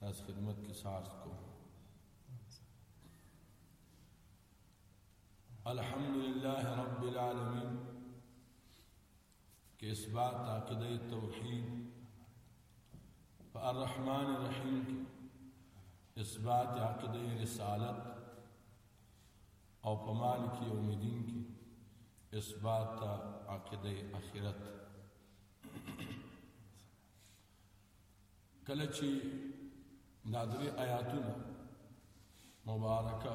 تاسو خدمت کې ساز کوم الحمد لله رب العالمين کې اثبات عقیده توحید الرحمن الرحیم کې اثبات عقیده رسالت او په مالک یوم الدین کې اثبات عقیده اخرت کله چې دا درې آیاتونه مبارکه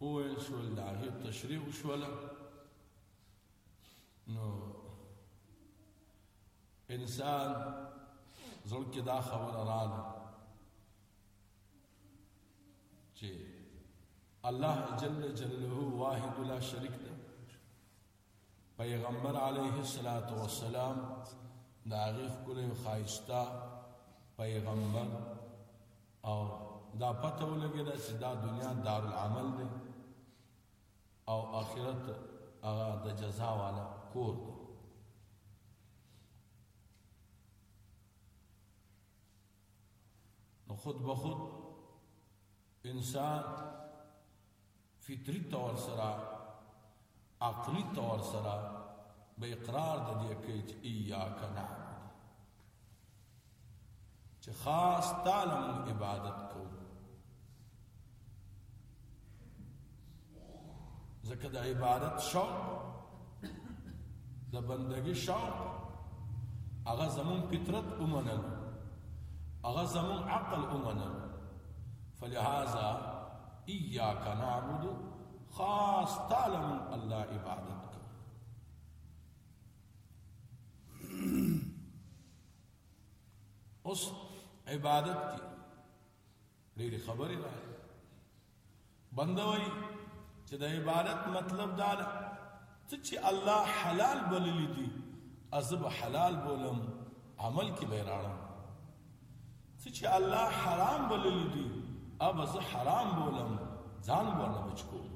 وویل شول د هغې تشریح وشوله نو انسان زړه کې دا خبره راغله چې الله جل جلاله واحد لا شریک دی پیغمبر علیه الصلاۃ والسلام دا غیخ کله خایستا پیغمبر او دا پته ولګی دا چې دا دنیا دار العمل دی او آخرت هغه د جزا والا کور دی نو خود بخود انسان فطري طور سره، عقلي طور سره به اقرار د دې کوي چې اياک نعبد چې خاص تعالی مونږ عبادت کوو ځکه د عبادت شوق د بندګي شوق هغه زمون فطرت ومنل هغه زمون عقل ومنل فلهذا اياک نعبد خاص تا له مونږ الله عبادت کوو اوس عبادت کې ډېرې خبرې راځي بنده وایي چې د عبادت مطلب دا ده څه چې الله حلال بللی دي زه به حلال بولم عمل کې به راړم څه چې الله حرام بللی دي اب زه حرام بولم ځان ورنه بچ کوم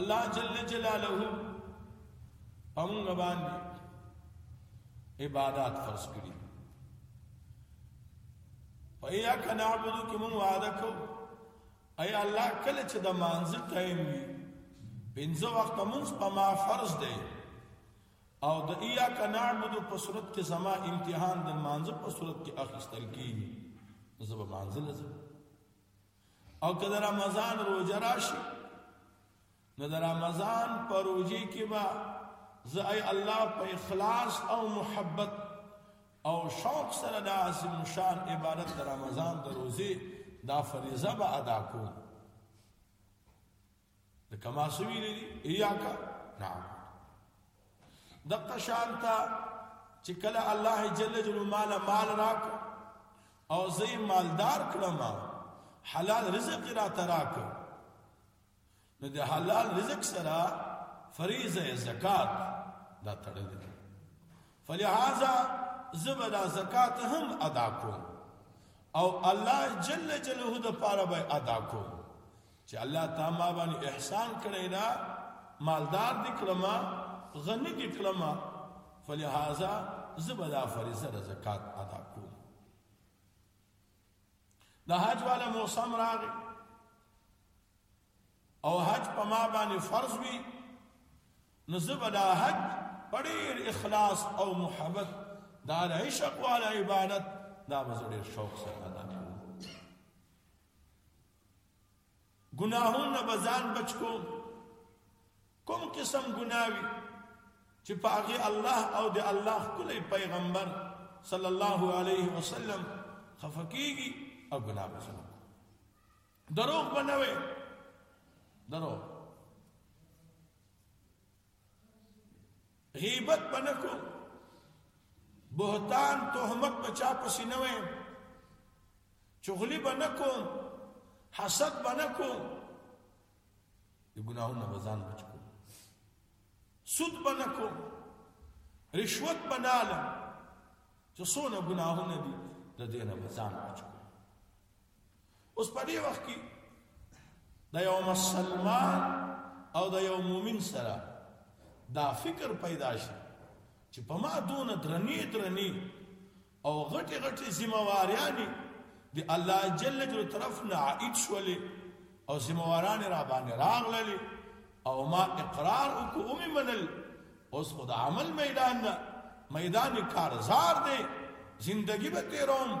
الله جل جلاله پمونږ باندې عبادت فرض کړی پیا کنه عبادت کوم وعده کوم اي الله کله چې د مانځه ټایم وي پنځه وخت مونږ په ما فرض دی او د ایا کنعبد په صورت کې زما امتحان د مانځه په صورت کې اخیستل کیږي زه به مانځه لزم او کله رمضان روزه راشي نو د رمضان په روژې کې به زه ای الله په اخلاص او محبت او شوق سره د عظیم شان عبادت د رمضان د روزې دا فریضه به ادا کوم د کما سوی لري ایاک نعم د قشان تا چې کله الله جل جلاله مال مال راک او زې مالدار کړم حلال رزق را تراک نو د حلال رزق سره فریضه زکات دا تړل دي فلهذا زبدا زکات هم ادا کوم او الله جل جلاله د پاره به ادا کوم چې الله تعالی ما باندې احسان کړی دا مالدار دې کړم غنی دې کړم فلهذا زبدا فریضه زکات ادا کوم د حج والا موسم راغی او حج په ما باندې فرض وی نو زه به دا حج په ډېر اخلاص او محبت دا د عشق والا عبادت دا به زه ډېر شوق سره ادا کوم ګناهونه به ځان بچ کوم کوم قسم ګناوي چې په هغه الله او د الله کلی پیغمبر صلی الله علیه وسلم خفقېږي او ګناه به خلک دروغ به نه وي دروغ غیبت به نه کوم بهتان تهمت به چا پسې نه وایم چغلی به نه کوم حسد به نه کوم د ګناهونو به ځان بچ کوم سود به نه کوم رشوت به نه علم چې څونه ګناهونه دي د دې نه به ځان بچ کوم اوس په دې وخت کې د یو مسلمان او د یو مؤمن سره دا فکر پیدا شي چې په ما دون درنی درنی او غټي غټي ذمہواریانی دی الله جل جلاله طرف نه عائد شولې او ذمہواران را باندې راغللې او ما اقرار وکوم منل اوس خدا عمل میدان نه میدان کارزار دی زندگی به تیروم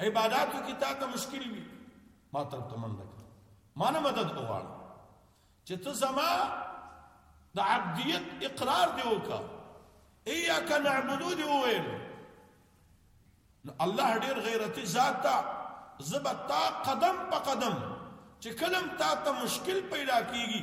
عباداتو کې تا ته مشکل وي ما ته ورته منډه کړه ما نه مدد وغواړه چې ته زما د عبدیت اقرار دی وکړه ایاک نعبدو دی وویل نو الله ډیر غیرتی ذات تا زبتا قدم په قدم چې کلم تا ته مشکل پیدا کیږي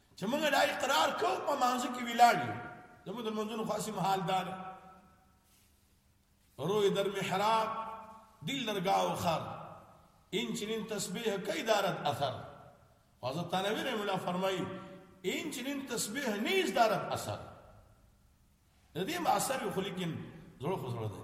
چې موږ دا اقرار کوو په مانځ کې ویلاړ یو زموږ د منځونو خاصه محال دار روی در محراب دل درگاه خر این چنین تسبیح کئی دارد اثر حضرت تنویر مولا فرمائی این چنین تسبیح نیز دارد اثر د دې معاصر خلکین زړه خو زړه دی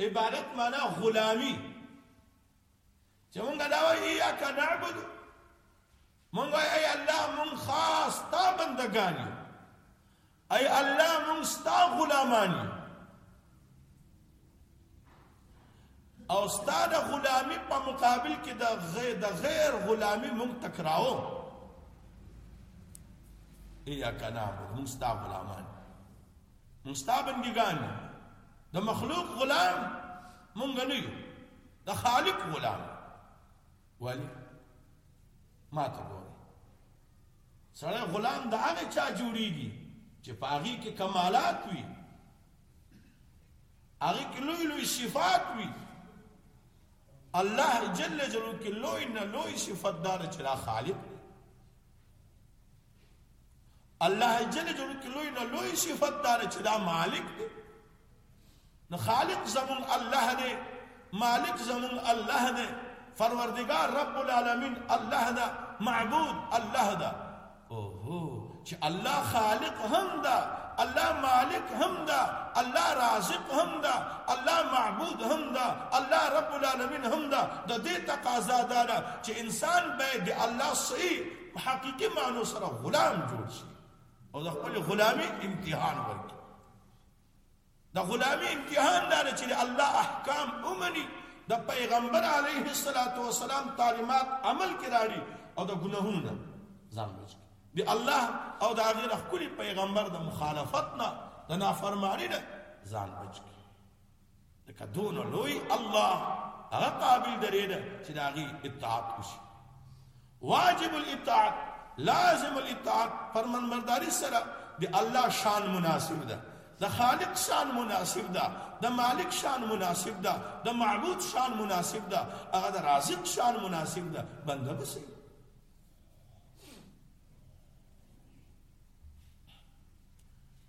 عبادت معنا غلامی چې مونږ دا وایي یا کا نعبد مونږ وایي ای الله مونږ خاص تا بندگان یو ای الله مونږ ستا غلامان یو او ستا د غلامی په مقابل کې د غیر د غیر غلامی مونږ تکراو ای یا کا نعبد مونږ ستا غلامان مونږ ستا بندګان یو د مخلوق غلام مونږ نه یو د خالق غلام ولی ما ته ګوره سړی غلام د هغه چا جوړیږي چې په هغې کې کمالات وي هغې کې لوی لوی صفات وي الله جل جلاله کې لوی نه لوی صفت دار چې دا خالق دی الله جل جلاله کې لوی نه لوی صفت دار چې دا مالک دی نو خالق زمون الله دی مالک زمون الله دی فروردگار رب العالمین الله دا معبود الله دا اوهو چې الله خالق هم دا الله مالک هم دا الله رازق هم دا الله معبود هم دا الله رب العالمین هم دا د دې تقاضا ده چې انسان به د الله صحیح په حقيقي معنو سره غلام جوړ شي او د خپل غلامي امتحان ورکړي د غلامي امتحان دا چې الله احکام اومني د پیغمبر علیه الصلاۃ والسلام تعلیمات عمل کراړي او د ګناهونو نه ځان بچي دی الله او د هغه رخ کلی پیغمبر د مخالفت نه د نافرمانی نه ځان بچي لکه دون لوی الله هغه قابل درې ده چې د هغې اطاعت وشي واجب الاطاعت لازم الاطاعت فرمان برداری سره د الله شان مناسب ده د خالق شان مناسب ده د مالک شان مناسب ده د معبود شان مناسب ده هغه د رازق شان مناسب ده بنده بسې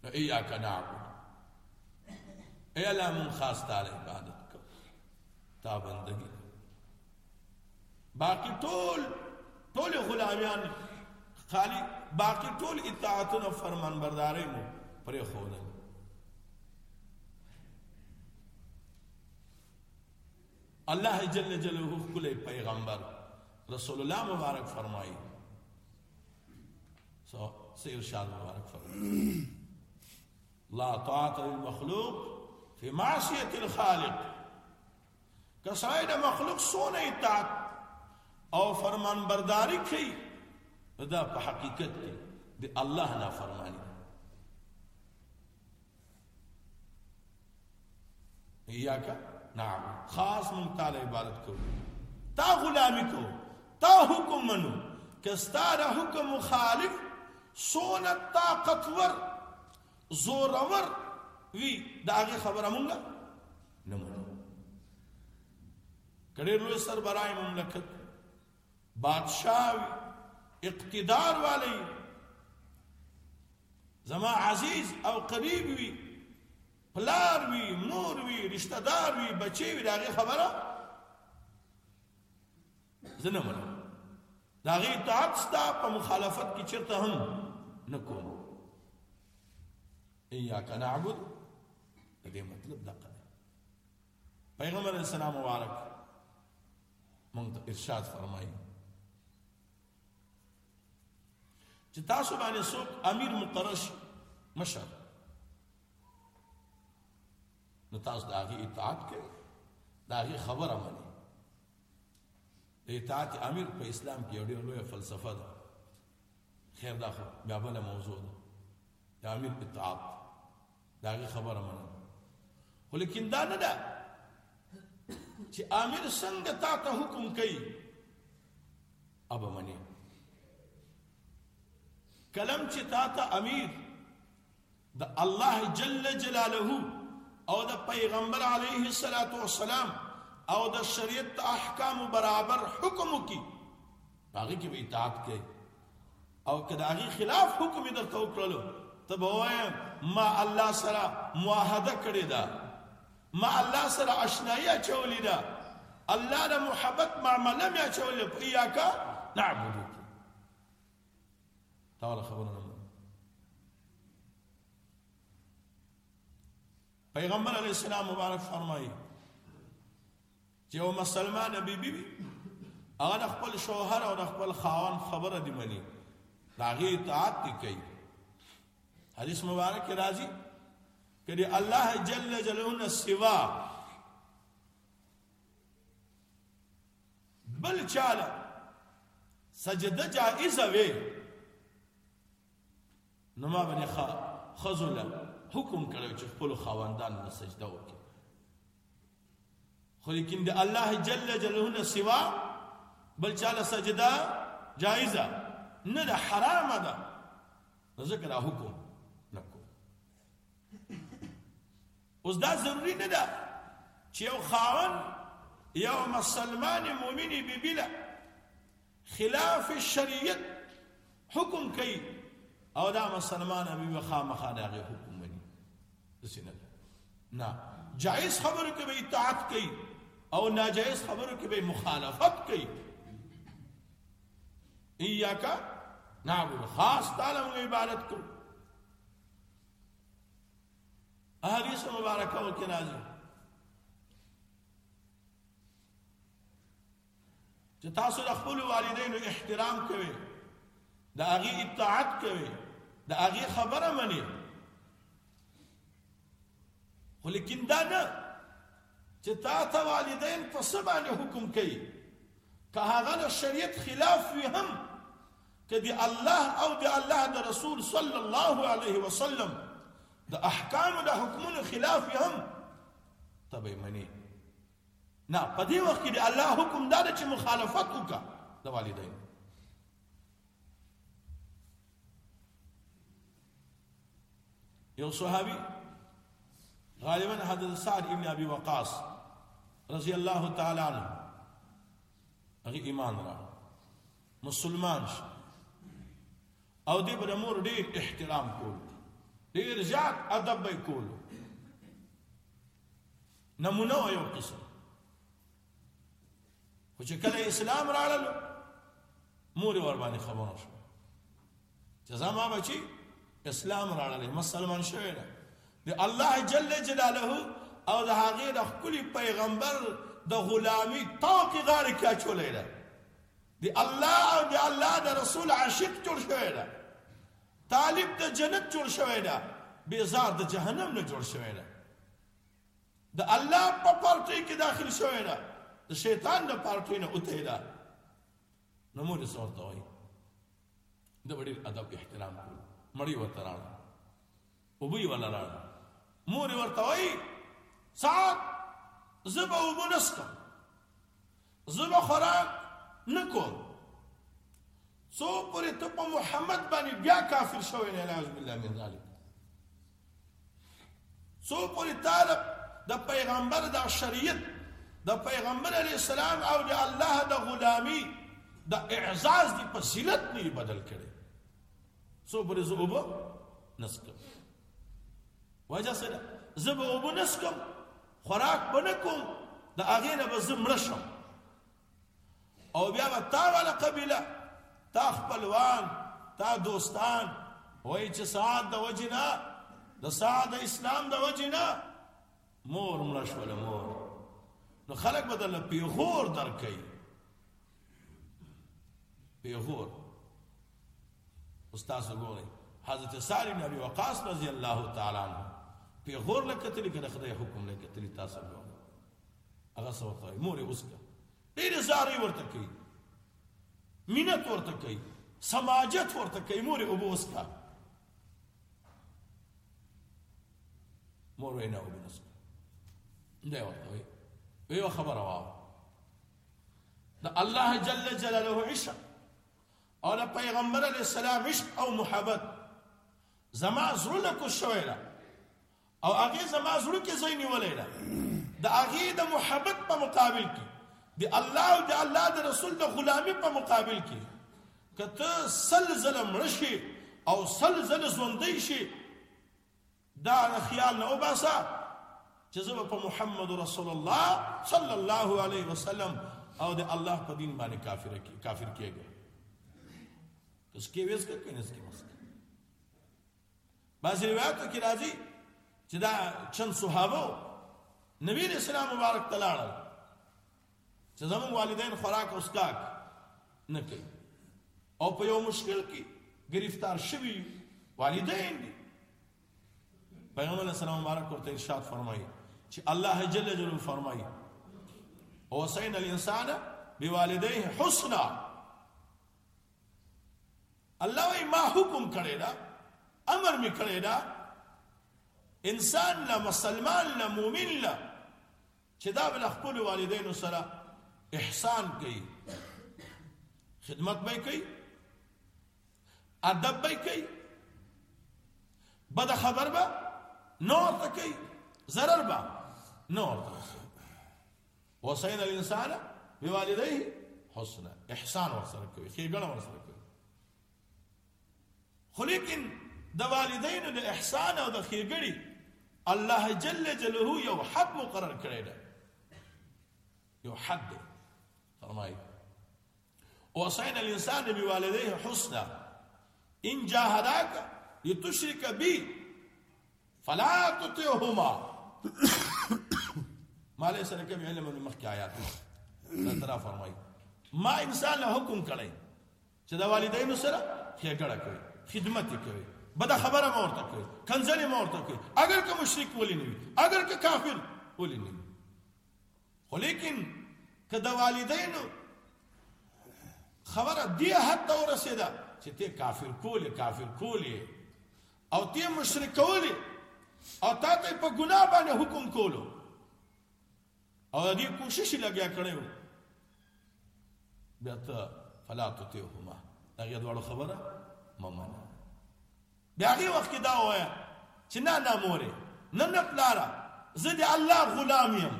نو ایا کنا اے الله مون خاص تعالی عبادت کو تا بندگی باقی ټول ټول غلامیان خالی باقی ټول اطاعتونه فرمان برداري مو پرې خو الله جل جلاله خپل پیغمبر رسول الله مبارک فرمایي سو سي ارشاد مبارک فرمایي لا طاعت للمخلوق في معصيه الخالق کسای د مخلوق سونه اطاعت او فرمان برداری کوي دا په حقیقت کې د الله نه فرمانی ایاک نعم خاص مونږ تعالی عبادت کو تا غلامی کو تا حکم منو کستار حکم مخالف سونه طاقتور زورور وی داغه خبره مونږ نه منو کړي روي سربرای مملکت بادشاه وي اقتدار والی زما عزیز او قریب وي پلار وي مور وي رشتہ دار وي بچي وي داغه خبره زنه منم داغه اطاعت ستا په مخالفت کې چرته هم نکوم اياک نعبد دې مطلب دغه پیغمبر اسلام مبارک مونږ ته ارشاد فرمایي چې تاسو باندې څوک امیر مقرر شي مشر نو تاسو د هغې اطاعت کوئ د هغې خبره منئ د اطاعت امیر په اسلام کې یو ډېر لویه فلسفه ده خیر دا خو بیا بله موضوع ده د امیر اطاعت د هغې خبره منل خو لیکن دا نه ده چې امیر څنګه تا ته حکم کوي اب منی کلم چې تا ته امیر د الله جل جلاله او د پیغمبر علیه الصلاۃ والسلام او د شریعت احکام برابر حکم کی په هغه کې به اطاعت کوي او که د هغه خلاف حکم یې درته وکړلو ته به وایې ما الله سره معاهده کړې ده ما الله سره اشنایي اچولې ده الله د محبت معامله مې اچولې په ایاکا نعبدو کې تا ولا خبره نه پیغمبر علیه السلام مبارک فرمایي چې یو مسلمانه بیبي وي هغه د خپل شوهر او د خپل خاوند خبره دی مني د هغې اطاعت دی کوي حدیث مبارک کې راځي که د الله جل جلاله نه سوا بل چاله سجده جائزه وي نو ما باندې خزله حکم کړو چې خپل خاوندان نه سجده وکړي خو لیکن د الله جل جلاله نه سوا بل چاله سجده جایزه نه ده حرام ده ذکر حکم نکو اوس دا ضروری نه ده چې یو خاون یو مسلمان مؤمن بی بلا خلاف شریعت حکم کوي او دا مسلمان بی خامخا دا حکم دسی نه نه جائز خبرو کې به اطاعت کوي او ناجائز خبرو کې به مخالفت کوي ایاک نعبد خاص تعالی موږ عبادت کو احادیث مبارکه او کې راځي چې تاسو د خپل والدینو احترام کوئ د هغه اطاعت کوئ د هغه خبره منئ خو لیکن دا نه چې تا ته والدین په څه باندې حکم کوي که هغه د شریعت خلاف وي هم که د الله او د الله د رسول صلی الله علیه وسلم د احکام د حکمونو خلاف هم تبې منی نه په دې وخت کې د الله حکم دا دی چې مخالفت وکړه د والدینو یو صحابي غالبا حضرت سعد ابن ابي وقاص رضی الله تعالی عنہ هغه ایمان را مسلمان شو او دې بل مور ډېر احترام کول ډېر زیات ادب به کول نمونه او یو قسم خو چې کله اسلام راړل مور ور باندې خبره شو چې زما بچي اسلام راړل مسلمان شوی دی د الله جل جلاله او د هغه د خپل پیغمبر د غلامی توق غار کې اچولې ده د الله او د الله د رسول عاشق جوړ شوی ده طالب د جنت جوړ شوی ده بیزار د جهنم نه جوړ شوی ده د الله په پارټي کې داخل شوی ده د شیطان د پارټي نه اوته ده نو مور سورته وای د وړي ادب احترام کړو مړی ورته راړه او به ولا راړه مور ورته وای سات زبا وبنسکم زبا خوراک نکوم څو پرې ته په محمد باندې بیا کافر شوی نه اعوذ بالله من ذلک څو پورې طالب د پیغمبر د شریعت د پیغمبر علی السلام او د الله د غلامی د اعزاز دی په ذلت نه بدل کړي څو پورې زه وب نسکم وجه سره زه به وب نسکم خوراک بنکم د اغه نه به زه مړ شم او بیا به تا والا قبیله تا خپلوان تا دوستان وای چې سعد د وجنا د سعد اسلام د وجنا مور مړ شول مور نو خلک بدل پیغور درکې پیغور استاد وګورئ حضرت سعد بن ابي وقاص رضی الله تعالی عنہ پیغور لکتلی کنه خدای حکم لکتلی تاسو وګورئ هغه څه ورته وایي مور یې اوس کړه ډېرې زارۍ ورته کوي مینت ورته کوي سماجت ورته کوي مور یې اوبه اوس کړه مور وینا وګنس دی ورته وی وی خبره وا د الله جل جلاله عشق او د پیغمبر علی السلام عشق او محبت زما زړه کو شوی او هغه زما زړه کې ځای نیولې ده د هغه د محبت په مقابل کې د الله او د الله د رسول د غلامی په مقابل کې کته سل زله مرشي او سل زله ژوندۍ شي دا خیال نه وباسه چې زه په محمد رسول الله صلی الله علیه وسلم او د الله په دین باندې کافر کی کافر کیږي کس کې وېس کې کنه اس کې بعض روایتو کې راځي چې دا چن صحابه نبی رسول الله مبارک تلاړل چې زموږ والدین خوراک او اسکاک نه کوي او په یو مشکل کې گرفتار شوی والدین دي پیغمبر اسلام مبارک ورته ارشاد فرمایي چې الله جل جلاله فرمایي اوسین الانسان بوالديه حسنا الله وی ما حکم کړی دا امر می کړی دا انسان لا مسلمان لا مؤمن لا چې دا بل خپل والدینو سره احسان کوي خدمت به کوي ادب به کوي بد خبر به نور ته کوي ضرر به نور ته وصینا الانسان بوالديه حسنا احسان ورسره کوي خېګړه ورسره کوي خو لیکن د والدینو د احسان او د خېګړي الله جل جلاله یو حد مقرر کړی دی یو حد دی فرمایي وصينا الانسان بوالديه حسنا ان جاهداك لتشرك بي فلا تطعهما ما ليس لك به علم من مخکې آیات ترا فرمای ما انسان له حکم کړی چې د والدینو سره خېګړه کوي خدمت کوي بد خبره مورته کوي کنځلې مورته کوي اگر که مشرک ولې نه وي اگر که کافر ولې نه وي خو لیکن که د والدینو خبره دی حد ته ورسېده چې ته کافر کولې کافر کولې او ته مشرک کولې او تا ته په ګناه باندې حکم کولو او دې کوشش لګیا کړو بیا ته فلا تطیعهما هغه دواړو خبره ممنه بیا هغه وخت کې دا ووایه چې نه نه مورې نه نه پلاره زه د الله غلام یم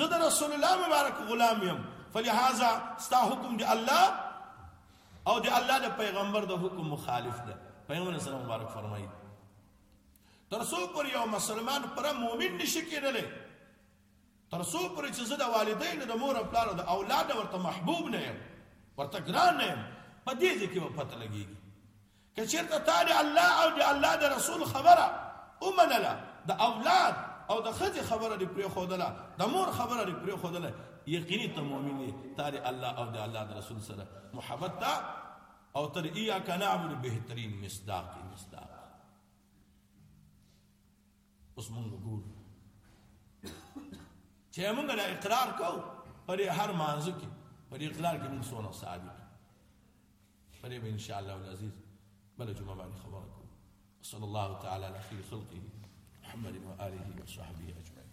زه د رسول الله مبارک غلام یم فلهذا ستا حکم د الله او د الله د پیغمبر د حکم مخالف ده پیغمبر اسلام مبارک فرمایي تر څو پر یو مسلمان پر مؤمن نشي کېدلی تر څو پر چې زه د والدینو د مور او پلار د اولاد ورته محبوب نه یم ورته ګران نه یم په دې ځکه په پته لګیږي که چېرته تا د الله او د الله د رسول خبره ومنله د اولاد او د خځې خبره دې پرېښودله د مور خبره دې پرېښودله یقیني ته مؤمن یې تا د الله او د الله د رسول سره محبت ته او تر ایا کنه عبد بهترین مصداق مصداق اوس مونږ ګورو چې مونږ له اقرار کو پر هر مانځ کې پر اقرار کې مونږ سونه صادق پر ان شاء الله العزيز بل جمعه باندې خبره کو صلى الله تعالى على خير خلقه محمد وآله وصحبه أجمعين